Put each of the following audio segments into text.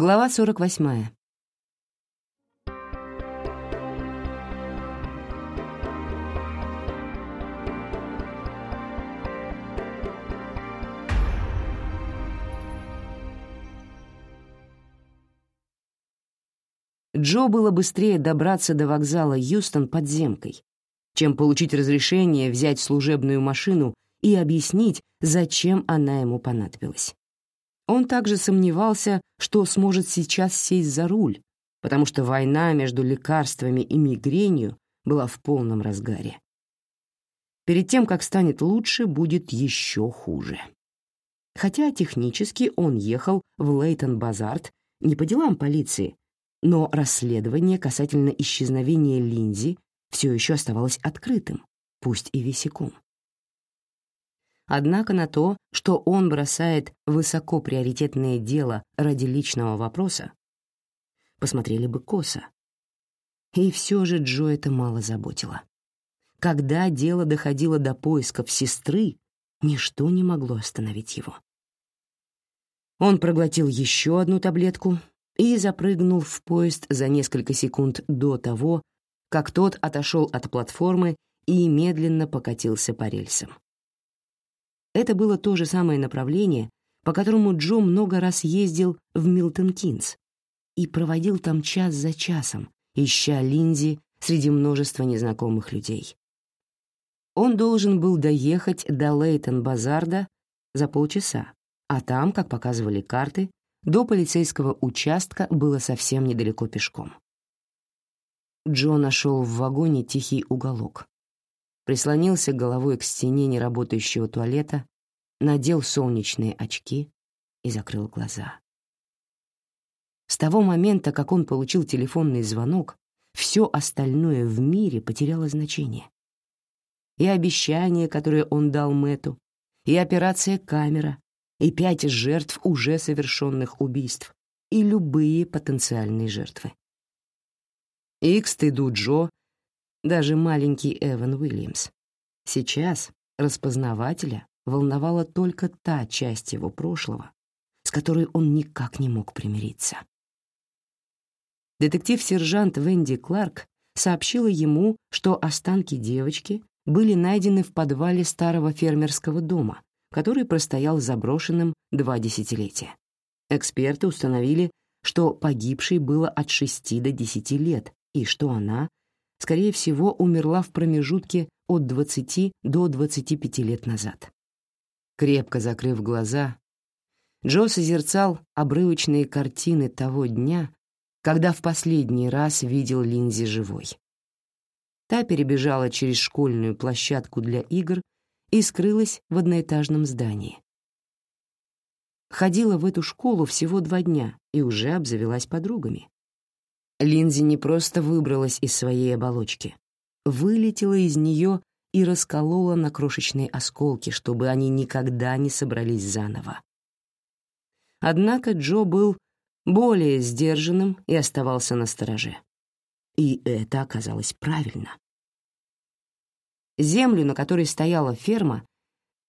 Глава 48. Джо было быстрее добраться до вокзала Юстон подземкой, чем получить разрешение взять служебную машину и объяснить, зачем она ему понадобилась. Он также сомневался, что сможет сейчас сесть за руль, потому что война между лекарствами и мигренью была в полном разгаре. Перед тем, как станет лучше, будет еще хуже. Хотя технически он ехал в Лейтон-Базарт не по делам полиции, но расследование касательно исчезновения Линзи все еще оставалось открытым, пусть и висяком. Однако на то, что он бросает высокоприоритетное дело ради личного вопроса, посмотрели бы косо. И все же Джо это мало заботило. Когда дело доходило до поисков сестры, ничто не могло остановить его. Он проглотил еще одну таблетку и запрыгнул в поезд за несколько секунд до того, как тот отошел от платформы и медленно покатился по рельсам. Это было то же самое направление, по которому Джо много раз ездил в Милтон-Кинс и проводил там час за часом, ища Линзи среди множества незнакомых людей. Он должен был доехать до Лейтон-Баззарда за полчаса, а там, как показывали карты, до полицейского участка было совсем недалеко пешком. Джо нашел в вагоне тихий уголок. Прислонился головой к стене неработающего туалета, надел солнечные очки и закрыл глаза. С того момента, как он получил телефонный звонок, все остальное в мире потеряло значение. И обещание, которое он дал Мэту, и операция «Камера», и пять жертв уже совершенных убийств, и любые потенциальные жертвы. И к стыду Джо даже маленький Эван Уильямс. Сейчас распознавателя волновала только та часть его прошлого, с которой он никак не мог примириться. Детектив-сержант Венди Кларк сообщила ему, что останки девочки были найдены в подвале старого фермерского дома, который простоял заброшенным два десятилетия. Эксперты установили, что погибшей было от 6 до 10 лет и что она, скорее всего, умерла в промежутке от 20 до 25 лет назад. Крепко закрыв глаза, Джо созерцал обрывочные картины того дня, когда в последний раз видел Линзи живой. Та перебежала через школьную площадку для игр и скрылась в одноэтажном здании. Ходила в эту школу всего два дня и уже обзавелась подругами. Линзи не просто выбралась из своей оболочки, вылетела из нее и расколола на крошечные осколки, чтобы они никогда не собрались заново. Однако Джо был более сдержанным и оставался на стороже. И это оказалось правильно. Землю, на которой стояла ферма,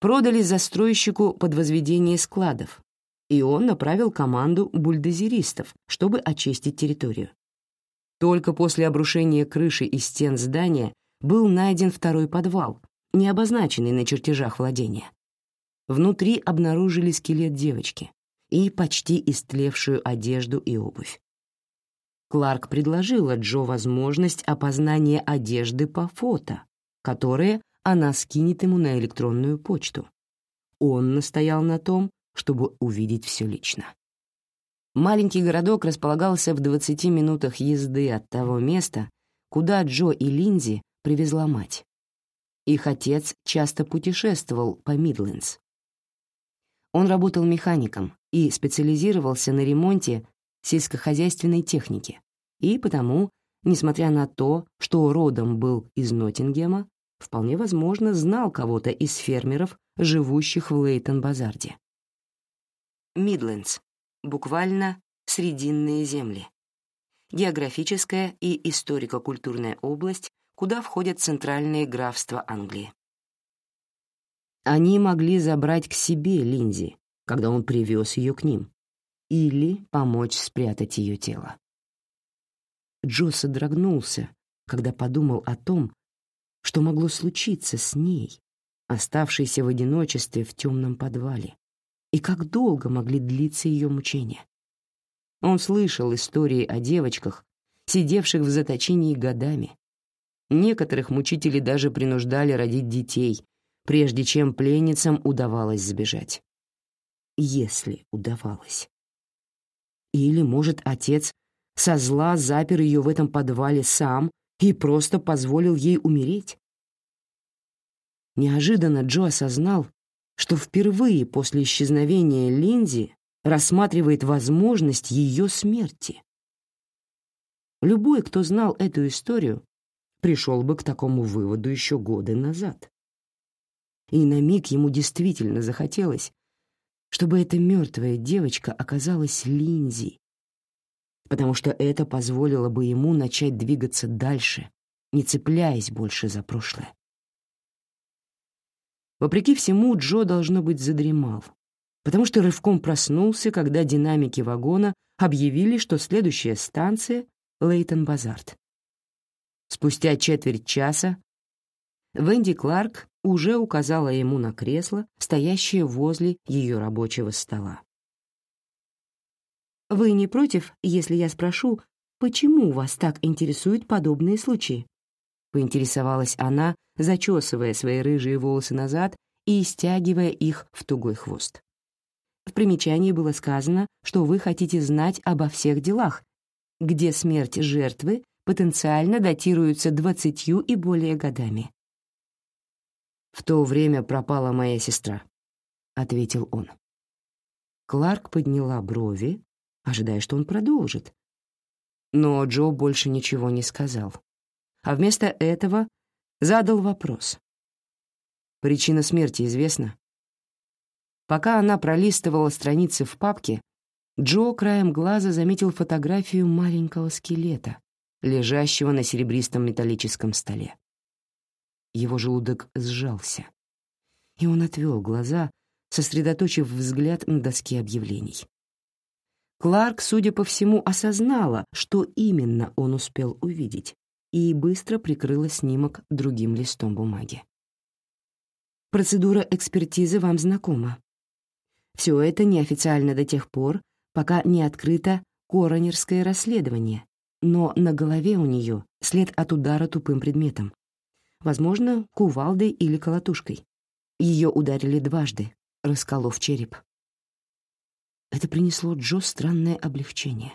продали застройщику под возведение складов, и он направил команду бульдозеристов, чтобы очистить территорию. Только после обрушения крыши и стен здания был найден второй подвал, не обозначенный на чертежах владения. Внутри обнаружили скелет девочки и почти истлевшую одежду и обувь. Кларк предложила Джо возможность опознания одежды по фото, которые она скинет ему на электронную почту. Он настоял на том, чтобы увидеть все лично. Маленький городок располагался в 20 минутах езды от того места, куда Джо и Линзи привезла мать. Их отец часто путешествовал по Мидлендс. Он работал механиком и специализировался на ремонте сельскохозяйственной техники, и потому несмотря на то, что родом был из Ноттингема, вполне возможно, знал кого-то из фермеров, живущих в Лейтон-Базарде. Мидлендс, буквально «срединные земли». Географическая и историко-культурная область, куда входят центральные графства Англии. Они могли забрать к себе Линзи, когда он привез ее к ним. или помочь спрятать ее тело. Джо содрогнулся, когда подумал о том, что могло случиться с ней, оставшейся в одиночестве в темном подвале, и как долго могли длиться ее мучения. Он слышал истории о девочках, сидевших в заточении годами. Некоторых мучители даже принуждали родить детей, прежде чем пленницам удавалось сбежать. Если удавалось. Или, может, отец со зла запер ее в этом подвале сам и просто позволил ей умереть? Неожиданно Джо осознал, что впервые после исчезновения Линзи рассматривает возможность ее смерти. Любой, кто знал эту историю, пришел бы к такому выводу еще годы назад. И на миг ему действительно захотелось, чтобы эта мертвая девочка оказалась Линзи, потому что это позволило бы ему начать двигаться дальше, не цепляясь больше за прошлое. Вопреки всему, Джо, должно быть, задремал, потому что рывком проснулся, когда динамики вагона объявили, что следующая станция — Лейтон-Базарт. Спустя четверть часа Венди Кларк уже указала ему на кресло, стоящее возле ее рабочего стола. «Вы не против, если я спрошу, почему вас так интересуют подобные случаи?» — поинтересовалась она, зачесывая свои рыжие волосы назад и стягивая их в тугой хвост. В примечании было сказано, что вы хотите знать обо всех делах, где смерть жертвы потенциально датируется двадцатью и более годами. «В то время пропала моя сестра», — ответил он. Кларк подняла брови, ожидая, что он продолжит. Но Джо больше ничего не сказал. А вместо этого задал вопрос. Причина смерти известна? Пока она пролистывала страницы в папке, Джо краем глаза заметил фотографию маленького скелета, лежащего на серебристом металлическом столе. Его желудок сжался, и он отвел глаза, сосредоточив взгляд на доске объявлений. Кларк, судя по всему, осознала, что именно он успел увидеть, и быстро прикрыла снимок другим листом бумаги. Процедура экспертизы вам знакома. Все это неофициально до тех пор, пока не открыто коронерское расследование, но на голове у нее след от удара тупым предметом, возможно, кувалдой или колотушкой. Ее ударили дважды, расколов череп. Это принесло Джо странное облегчение.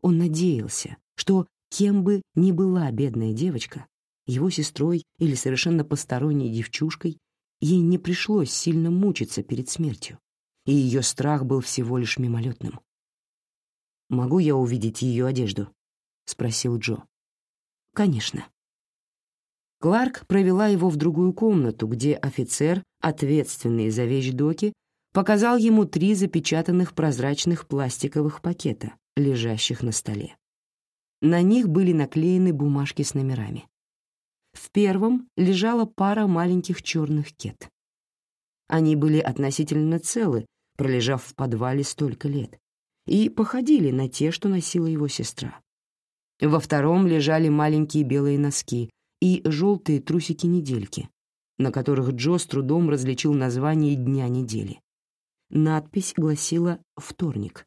Он надеялся, что кем бы ни была бедная девочка, его сестрой или совершенно посторонней девчушкой, ей не пришлось сильно мучиться перед смертью, и ее страх был всего лишь мимолетным. «Могу я увидеть ее одежду?» — спросил Джо. «Конечно». Кларк провела его в другую комнату, где офицер, ответственный за вещдоки, показал ему три запечатанных прозрачных пластиковых пакета, лежащих на столе. На них были наклеены бумажки с номерами. В первом лежала пара маленьких черных кет. Они были относительно целы, пролежав в подвале столько лет, и походили на те, что носила его сестра. Во втором лежали маленькие белые носки, и желтые трусики-недельки, на которых Джо с трудом различил название дня недели. Надпись гласила «Вторник»,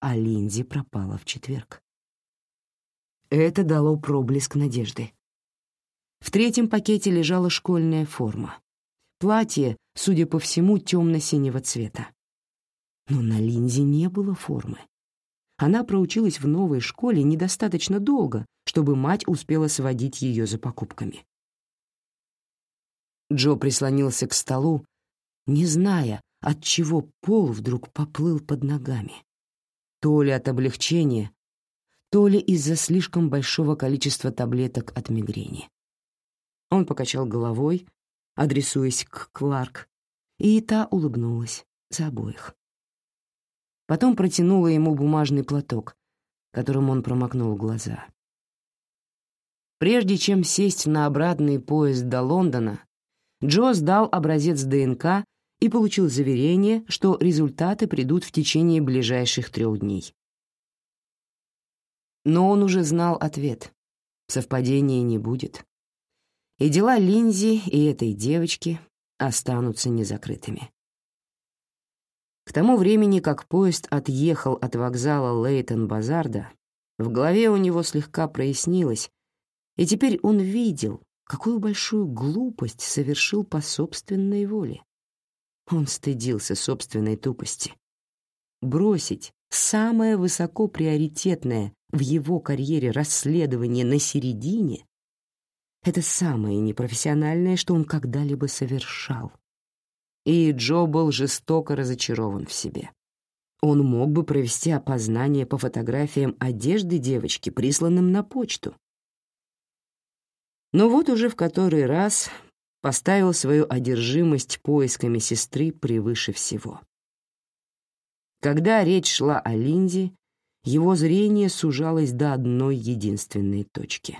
а Линзи пропала в четверг. Это дало проблеск надежды. В третьем пакете лежала школьная форма. Платье, судя по всему, темно-синего цвета. Но на Линзе не было формы. Она проучилась в новой школе недостаточно долго, чтобы мать успела сводить ее за покупками. Джо прислонился к столу, не зная, от чего пол вдруг поплыл под ногами. То ли от облегчения, то ли из-за слишком большого количества таблеток от мигрени. Он покачал головой, адресуясь к Кларк, и та улыбнулась за обоих. Потом протянула ему бумажный платок, которым он промокнул глаза. Прежде чем сесть на обратный поезд до Лондона, Джо сдал образец ДНК и получил заверение, что результаты придут в течение ближайших трех дней. Но он уже знал ответ. Совпадения не будет. И дела Линзи и этой девочки останутся незакрытыми. К тому времени, как поезд отъехал от вокзала Лейтон-Базарда, в голове у него слегка прояснилось, и теперь он видел, какую большую глупость совершил по собственной воле. Он стыдился собственной тупости. Бросить самое высоко приоритетное в его карьере расследование на середине — это самое непрофессиональное, что он когда-либо совершал. И Джо был жестоко разочарован в себе. Он мог бы провести опознание по фотографиям одежды девочки, присланным на почту. Но вот уже в который раз поставил свою одержимость поисками сестры превыше всего. Когда речь шла о Линде, его зрение сужалось до одной единственной точки.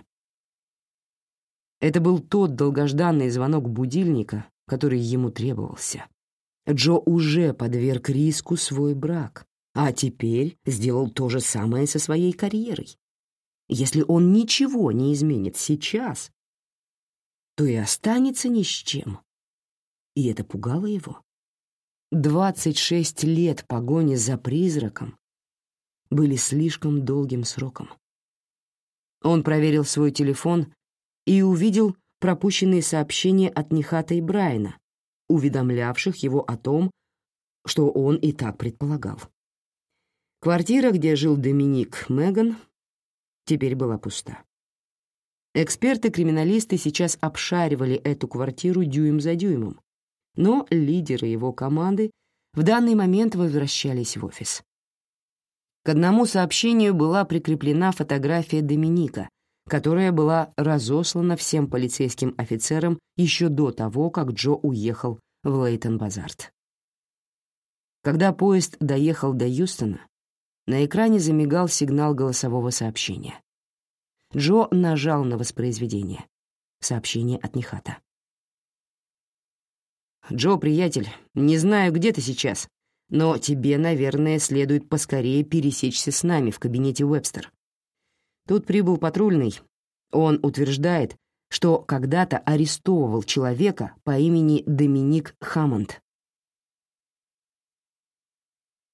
Это был тот долгожданный звонок будильника, который ему требовался. Джо уже подверг риску свой брак, а теперь сделал то же самое со своей карьерой. Если он ничего не изменит сейчас, то и останется ни с чем. И это пугало его. Двадцать шесть лет погони за призраком были слишком долгим сроком. Он проверил свой телефон и увидел пропущенные сообщения от Нихата и Брайана, уведомлявших его о том, что он и так предполагал. Квартира, где жил Доминик Меган, теперь была пуста. Эксперты-криминалисты сейчас обшаривали эту квартиру дюйм за дюймом, но лидеры его команды в данный момент возвращались в офис. К одному сообщению была прикреплена фотография Доминика, которая была разослана всем полицейским офицерам еще до того, как Джо уехал в Лейтон-Базарт. Когда поезд доехал до Юстона, на экране замигал сигнал голосового сообщения. Джо нажал на воспроизведение. Сообщение от Нихата. «Джо, приятель, не знаю, где ты сейчас, но тебе, наверное, следует поскорее пересечься с нами в кабинете Уэбстер. Тут прибыл патрульный. Он утверждает, что когда-то арестовывал человека по имени Доминик Хаммонд.